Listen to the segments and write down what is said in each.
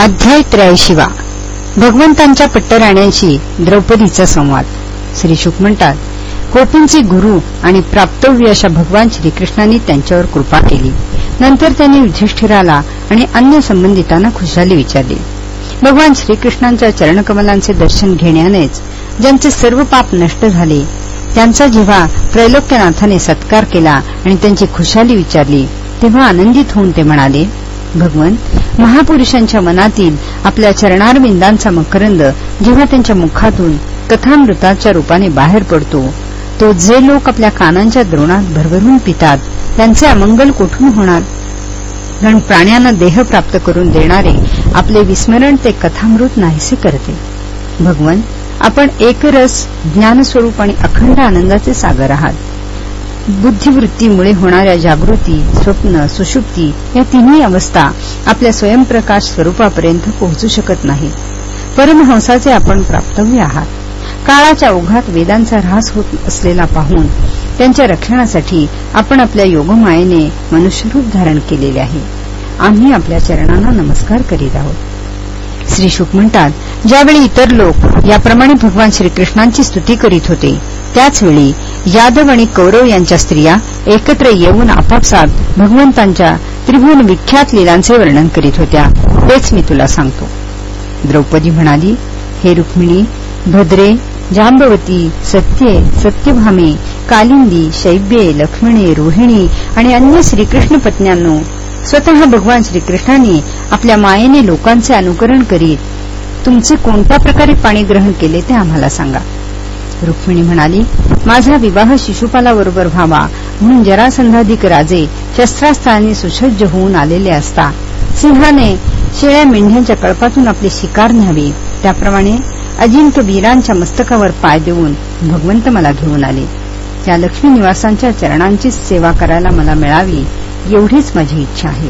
अध्याय त्र्याऐंशीवा. भगवंतांच्या पट्टराण्यांशी द्रौपदीचा संवाद. श्री शुक म्हणतात कोपींचे गुरु आणि प्राप्तव्य अशा भगवान श्रीकृष्णांनी त्यांच्यावर कृपा केली. नंतर त्यांनी युधिष्ठिराला आणि अन्य संबंधितांना खुशाली विचारली. भगवान श्रीकृष्णांच्या चरणकमलांचे दर्शन घेण्यानेच ज्यांचे सर्व पाप नष्ट झाले त्यांचा जेव्हा त्रैलोक्यनाथाने सत्कार केला आणि त्यांची खुशाली विचारली तेव्हा आनंदित होऊन ते म्हणाले भगवन महापुरुषांच्या मनातील आपल्या चरणारविंदांचा मकरंद जेव्हा त्यांच्या मुखातून कथामृताच्या रूपाने बाहेर पडतो तो जे लोक आपल्या कानांच्या द्रोणात भरभरून पितात त्यांचे अमंगल कुठून होणार? कारण प्राण्यांना देह प्राप्त करून देणारे आपले विस्मरण ते कथामृत नाहीसे करते. भगवन आपण एकरस ज्ञानस्वरूप आणि अखंड आनंदाचे सागर आहात. बुद्धिवृत्तीमुळे होणाऱ्या जागृती स्वप्न सुषुप्ती या तिन्ही अवस्था आपल्या स्वयंप्रकाश स्वरूपापर्यंत पोहोचू शकत नाही. परमहंसाचे आपण प्राप्तव्य आहात. काळाच्या ओघात वेदांचा ऱ्हास होत असलेला पाहून त्यांच्या रक्षणासाठी आपण आपल्या योगमायेने मनुष्यरूप धारण केलेले आहे. आम्ही आपल्या चरणांना नमस्कार करीत आहोत. श्री शुक म्हणतात ज्यावेळी इतर लोक याप्रमाणे भगवान श्रीकृष्णांची स्तुती करीत होते त्याचवेळी यादव आणि कौरव यांच्या स्त्रिया एकत्र येऊन आपापसात भगवंतांच्या त्रिभुवन विख्यात लिलांचे वर्णन करीत होत्या. तेच मी तुला सांगतो. द्रौपदी म्हणाली हे रुक्मिणी भद्रे जांबवती सत्ये सत्यभामे कालिंदी शैब्ये लक्ष्मणे रोहिणी आणि अन्य श्रीकृष्ण पत्न्यांनो स्वतः भगवान श्रीकृष्णांनी आपल्या मायेने लोकांचे अनुकरण करीत तुमचे कोणत्या प्रकारे पाणी ग्रहण केले ते आम्हाला सांगा. रुक्मिणी म्हणाली माझा विवाह शिशुपालाबरोबर व्हावा म्हणून जरासंधाधिक राजे शस्त्रास्त्रांनी सुसज्ज होऊन आलेले असता. सिंहाने शेळ्या मेंढ्यांच्या कळपातून आपली शिकार न्यावी त्याप्रमाणे अजिंक्य वीरांच्या मस्तकावर पाय देऊन भगवंत मला घेऊन आले. त्या लक्ष्मी निवासांच्या चरणांची सेवा करायला मला मिळावी एवढीच माझी इच्छा आहे.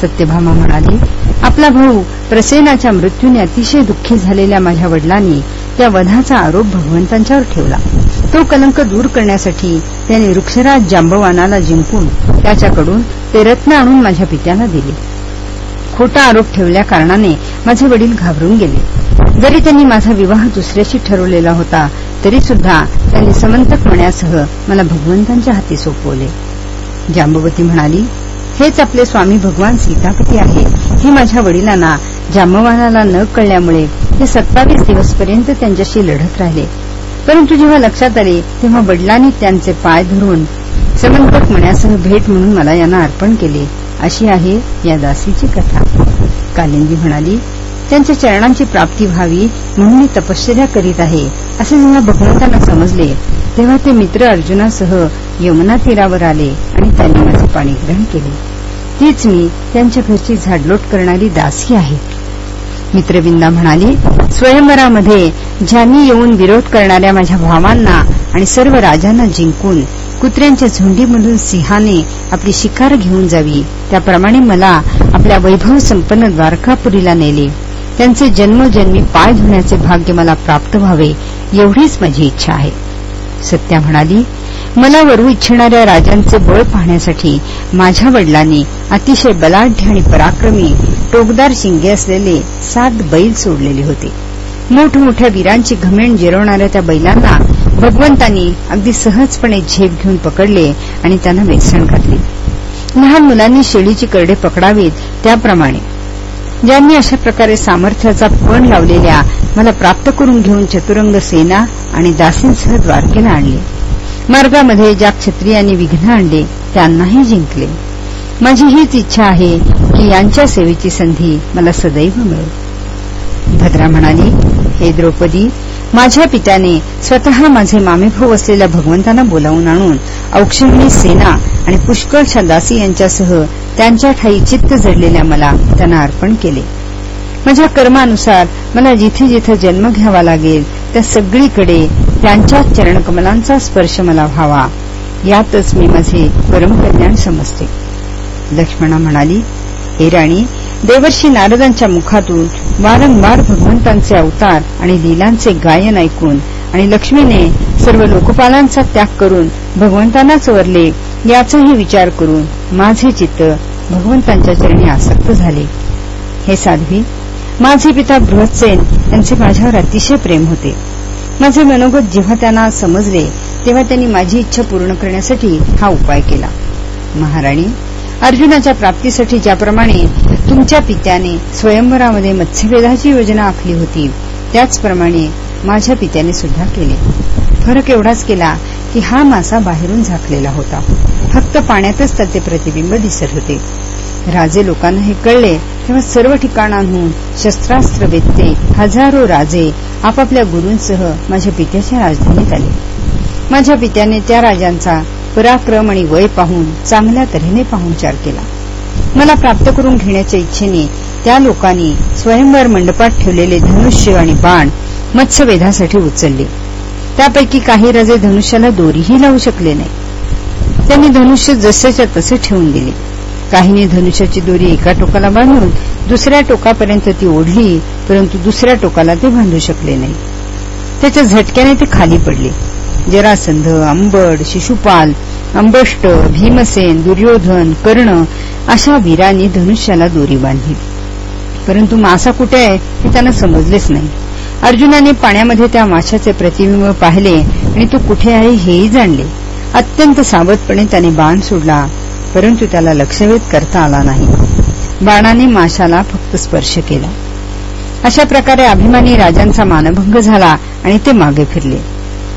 सत्यभामा म्हणाली आपला भाऊ प्रसेनाच्या मृत्यूने अतिशय दुःखी झालेल्या माझ्या वडिलांनी त्या वधाचा आरोप भगवंतांच्यावर ठेवला. तो कलंक दूर करण्यासाठी त्याने वृक्षराज जांबवानाला जिंकून त्याच्याकडून ते रत्न आणून माझ्या पित्याला दिले. खोटा आरोप ठेवल्या कारणाने माझे वडील घाबरून गेले. जरी त्यांनी माझा विवाह दुसऱ्याशी ठरवलेला होता तरी सुद्धा त्यांनी समंतक होण्यासह मला भगवंतांच्या हाती सोपवले. जांबवती म्हणाली हेच आपले स्वामी भगवान सीतापती आहे हे माझ्या वडिलांना जांबवानाला न कळल्यामुळे ते सत्तावीस दिवसपर्यंत त्यांच्याशी लढत राहिले. परंतु जेव्हा लक्षात आले तेव्हा वडिलांनी त्यांचे पाय धरून समंतक मण्यासह भेट म्हणून मला यांना अर्पण केले. अशी आहे या दासीची कथा. कालिंदी म्हणाली त्यांच्या चरणांची प्राप्ती व्हावी म्हणून मी तपश्चर्या करीत आहे असे जेव्हा भगवंतांना समजले तेव्हा ते मित्र अर्जुनासह यमुना तीरावर आले आणि त्यांनी माझे पाणी ग्रहण केले. तीच मी त्यांच्या घरची झाडलोट करणारी दासी आहे. मित्रविंदा म्हणाली स्वयंवरामध्ये ज्यांनी येऊन विरोध करणाऱ्या माझ्या भावांना आणि सर्व राजांना जिंकून कुत्र्यांच्या झुंडीमधून सिंहाने आपली शिकार घेऊन जावी त्याप्रमाणे मला आपल्या वैभव संपन्न द्वारकापुरीला नेले. त्यांचे जन्मोजन्मी पाय धुण्याचे भाग्य मला प्राप्त व्हावे एवढीच माझी इच्छा आहे. सत्या म्हणाली मला वरू इच्छिणाऱ्या राजांचे बळ पाहण्यासाठी माझ्या वडिलांनी अतिशय बलाढ्य आणि पराक्रमी टोकदार शिंगे असलेले सात बैल सोडलेले होते. मोठमोठ्या वीरांची घमेण जिरवणाऱ्या त्या बैलांना भगवंतांनी अगदी सहजपणे झेप घेऊन पकडले आणि त्यांना वेचण घातली. लहान मुलांनी शेळीची करडे पकडावीत त्याप्रमाणे. ज्यांनी अशा प्रकारे सामर्थ्याचा पण लावलेल्या मला प्राप्त करून घेऊन चतुरंग सेना आणि दासींसह द्वारकेला आणले. मार्गामध्ये ज्या क्षत्रियांनी विघ्न आणले त्यांनाही जिंकले. माझी हीच इच्छा आहे की यांच्या सेवेची संधी मला सदैव मिळेल. भद्रा म्हणाली हे द्रौपदी माझ्या पित्याने स्वतः माझे मामेभाऊ असलेल्या भगवंतांना बोलावून आणून औक्षिणी सेना आणि पुष्कळच्या दासी यांच्यासह त्यांच्या ठाई चित्त जडलेल्या मला त्यांना अर्पण केले. माझ्या कर्मानुसार मला जिथे जिथे जन्म घ्यावा लागेल त्या सगळीकडे त्यांच्या चरणकमलांचा स्पर्श मला व्हावा. यातच मी माझे परमकल्याण समजते. लक्ष्मणा म्हणाली हे राणी देवर्षी नारदांच्या मुखातून वारंवार भगवंतांचे अवतार आणि लीलांचे गायन ऐकून आणि लक्ष्मीने सर्व लोकपालांचा त्याग करून भगवंतांनाच वरले याचाही विचार करून माझे चित्त भगवंतांच्या चरणी आसक्त झाले. हे साध्वी माझे पिता बृहत्सेन यांचे माझ्यावर अतिशय प्रेम होते. माझे मनोगत जेव्हा त्यांना समजले तेव्हा त्यांनी माझी इच्छा पूर्ण करण्यासाठी हा उपाय केला. महाराणी अर्जुनाच्या प्राप्तीसाठी ज्याप्रमाणे तुमच्या पित्याने स्वयंवरामध्ये मत्स्यभेदाची योजना आखली होती त्याचप्रमाणे माझ्या पित्याने सुद्धा केले. फरक एवढाच केला की हा मासा बाहेरून झाकलेला होता. फक्त पाण्यातच त्याचे प्रतिबिंब दिसत होते. राजे लोकांना हे कळले तेव्हा सर्व ठिकाणांहून शस्त्रास्त्र वेत्ते हजारो राजे आपापल्या गुरूंसह माझ्या पित्याच्या राजधानीत आले. माझ्या पित्याने त्या राजांचा पराक्रम आणि वय पाहून चांगल्या तऱ्हेने पाहुणचार केला. मला प्राप्त करून घेण्याच्या इच्छेने त्या लोकांनी स्वयंवर मंडपात ठेवलेले धनुष्य आणि बाण मत्स्यवेधासाठी उचलले. त्यापैकी काही राजे धनुष्याला दोरीही लावू शकले नाही. त्यांनी धनुष्य जसेच्या तसे ठेवून दिले. काहीने धनुष्याची दोरी एका टोकाला बांधून दुसऱ्या टोकापर्यंत ती ओढली परंतु दुसऱ्या टोकाला ते बांधू शकले नाही. त्याच्या झटक्याने ते खाली पडले. जरासंध अंबड शिशुपाल अंबष्ट भीमसेन दुर्योधन कर्ण अशा वीरांनी धनुष्याला दोरी बांधली. परंतु मासा कुठे आहे हे त्यांना समजलेच नाही. अर्जुनाने पाण्यामध्ये त्या माशाचे प्रतिबिंब पाहिले आणि तो कुठे आहे हेही जाणले. अत्यंत सावधपणे त्याने बाण सोडला परंतु त्याला लक्षवेध करता आला नाही. बाणाने माशाला फक्त स्पर्श केला. अशा प्रकारे अभिमानी राजांचा मानभंग झाला आणि ते मागे फिरले.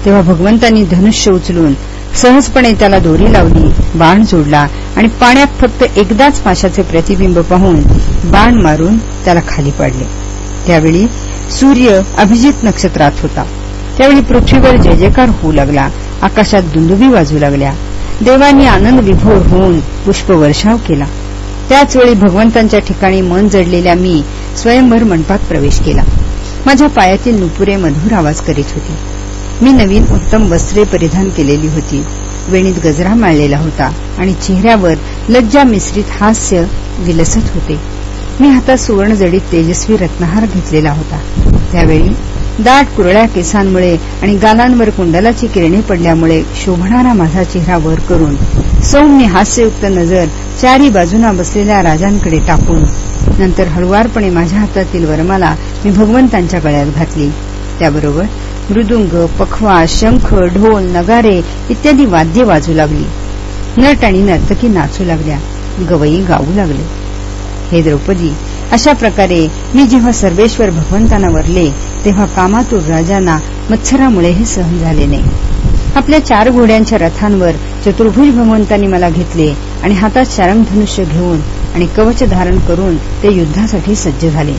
तेव्हा भगवंतांनी धनुष्य उचलून सहजपणे त्याला दोरी लावली बाण जोडला आणि पाण्यात फक्त एकदाच माशाचे प्रतिबिंब पाहून बाण मारून त्याला खाली पाडले. त्यावेळी सूर्य अभिजित नक्षत्रात होता. त्यावेळी पृथ्वीवर जय जयकार होऊ लागला आकाशात दुंदुबी वाजू लागल्या. देवांनी आनंद विभोर होऊन पुष्पवर्षाव केला. त्याचवेळी भगवंतांच्या ठिकाणी मन जडलेल्या मी स्वयंभर मंडपात प्रवेश केला. माझ्या पायातील नुपुरे मधुर आवाज करीत होती. मी नवीन उत्तम वस्त्रे परिधान केलेली होती. वेणीत गजरा माळलेला होता आणि चेहऱ्यावर लज्जा मिश्रित हास्य विलसत होते. मी हातात सुवर्णजडीत तेजस्वी रत्नहार घेतलेला होता. त्यावेळी दाट कुरळ्या केसांमुळे आणि गालांवर कुंडलाची किरणे पडल्यामुळे शोभणारा माझा चेहरा वर करून सौम्य हास्ययुक्त नजर चारी बाजूना बसलेल्या राजांकडे टाकून नंतर हळुवारपणे माझ्या हातातील वरमाला मी भगवंतांच्या गळ्यात घातली. त्याबरोबर मृदुंग पखवा शंख ढोल नगारे इत्यादी वाद्य वाजू लागली. नट आणि नर्तकी नाचू लागल्या. गवई गाऊ लागले. हे द्रौपदी अशा प्रकारे मी जेव्हा सर्वेश्वर भगवंतांना वरले तेव्हा कामातूर राजांना मत्सरामुळे हे सहन झाले नाही. आपल्या चार घोड्यांच्या रथांवर चतुर्भुज भगवंतांनी मला घेतले आणि हातात चारंगधनुष्य घेऊन आणि कवच धारण करून ते युद्धासाठी सज्ज झाले.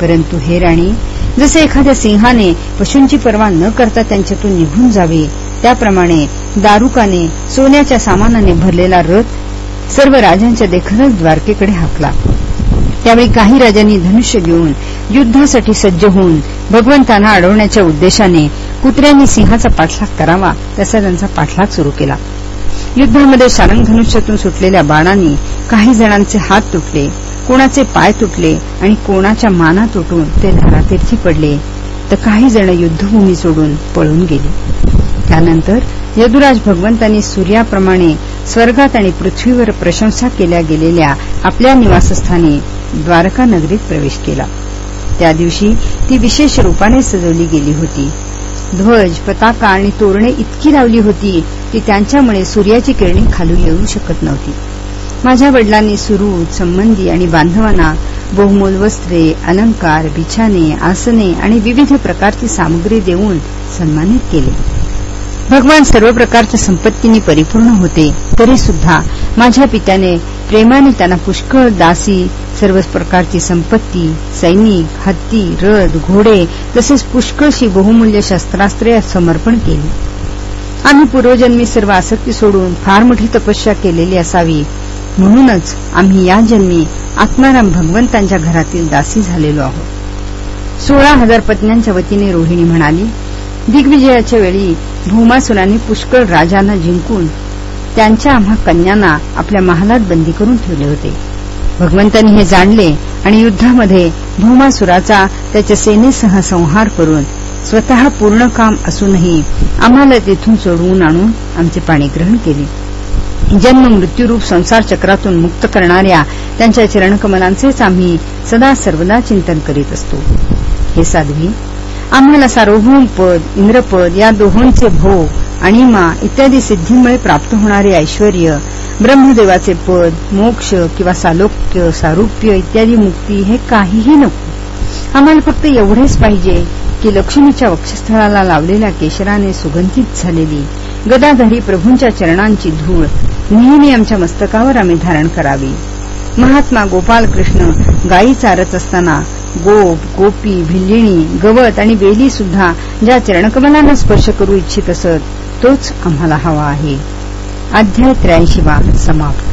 परंतु हे राणी जसे एखाद्या सिंहाने पशूंची पर्वा न करता त्यांच्यातून निघून जावे त्याप्रमाणे दारुकाने सोन्याच्या सामानाने भरलेला रथ सर्व राजांच्या देखतच द्वारकेकडे हाकला. त्यावेळी काही राजांनी धनुष्य घेऊन युद्धासाठी सज्ज होऊन भगवंतांना अडवण्याच्या उद्देशाने कुत्र्यांनी सिंहाचा पाठलाग करावा तसा त्यांचा पाठलाग सुरू केला. युद्धामध्ये शारंग धनुष्यातून सुटलेल्या बाणांनी काही जणांचे हात तुटले कोणाचे पाय तुटले आणि कोणाच्या माना तुटून ते धारातीर्थी पडले तर काही जण युद्धभूमी सोडून पळून गेले. त्यानंतर यदुराज भगवंतांनी सूर्याप्रमाणे स्वर्गात आणि पृथ्वीवर प्रशंसा केल्या गेलेल्या आपल्या निवासस्थानी द्वारका नगरीत प्रवेश केला. त्या दिवशी ती विशेष रूपाने सजवली गेली होती. ध्वज पताका आणि तोरणे इतकी लावली होती की त्यांच्यामुळे सूर्याची किरणे खालून येऊ शकत नव्हती. माझ्या वडिलांनी सुरू संबंधी आणि बांधवांना बहुमोल वस्त्रे अलंकार बिछाने आसने आणि विविध प्रकारची सामग्री देऊन सन्मानित केले. भगवान सर्व प्रकारच्या संपत्तीने परिपूर्ण होते तरी सुद्धा माझ्या पित्याने प्रेमाने त्यांना पुष्कळ दासी सर्व प्रकारची संपत्ती सैनिक हत्ती रथ घोडे तसेच पुष्कळशी बहुमूल्य शस्त्रास्त्रे समर्पण केली. आम्ही पूर्वजन्मी सर्व आसक्ती सोडून फार मोठी तपस्या केलेली असावी. म्हणूनच आम्ही या जन्मी आत्माराम भगवंतांच्या घरातील दासी झालेलो आहोत. सोळा हजार पत्न्यांच्या वतीने रोहिणी म्हणाली दिग्विजयाच्या वेळी भूमासुरांनी पुष्कळ राजांना जिंकून त्यांच्या आम्हा कन्यांना आपल्या महालात बंदी करून ठेवले होते. भगवंतांनी हे जाणले आणि युद्धामध्ये भूमासुराचा त्याच्या सेनेसह संहार करून स्वतः पूर्ण काम असूनही आम्हाला तिथून सोडवून आणून आमचे पाणी ग्रहण केले. जन्म मृत्यूरूप संसार चक्रातून मुक्त करणाऱ्या त्यांच्या चरणकमलांचेच आम्ही सदा सर्वदा चिंतन करीत असतो. हे साध्वी आम्हाला सार्वभौम पद इंद्रपद या दोहोंचे भोग अणिमा इत्यादी सिद्धीमुळे प्राप्त होणारे ऐश्वर ब्रह्मदेवाचे पद मोक्ष किंवा सालोक्य सारुप्य इत्यादी मुक्ती हे काहीही नको. आम्हाला फक्त एवढेच पाहिजे की लक्ष्मीच्या वक्षस्थळाला लावलेल्या केशराने सुगंधित झालेली गदाधारी प्रभूंच्या चरणांची धूळ नेहमी आमच्या मस्तकावर आम्ही धारण करावी. महात्मा गोपाल कृष्ण गायी चारत असताना गोप गोपी भिल्लिणी गवत आणि बेली सुद्धा ज्या चरणकमलांना स्पर्श करू इच्छित असत तोच आम्हाला हवा आहे. अध्याय त्र्याऐंशी समाप्त.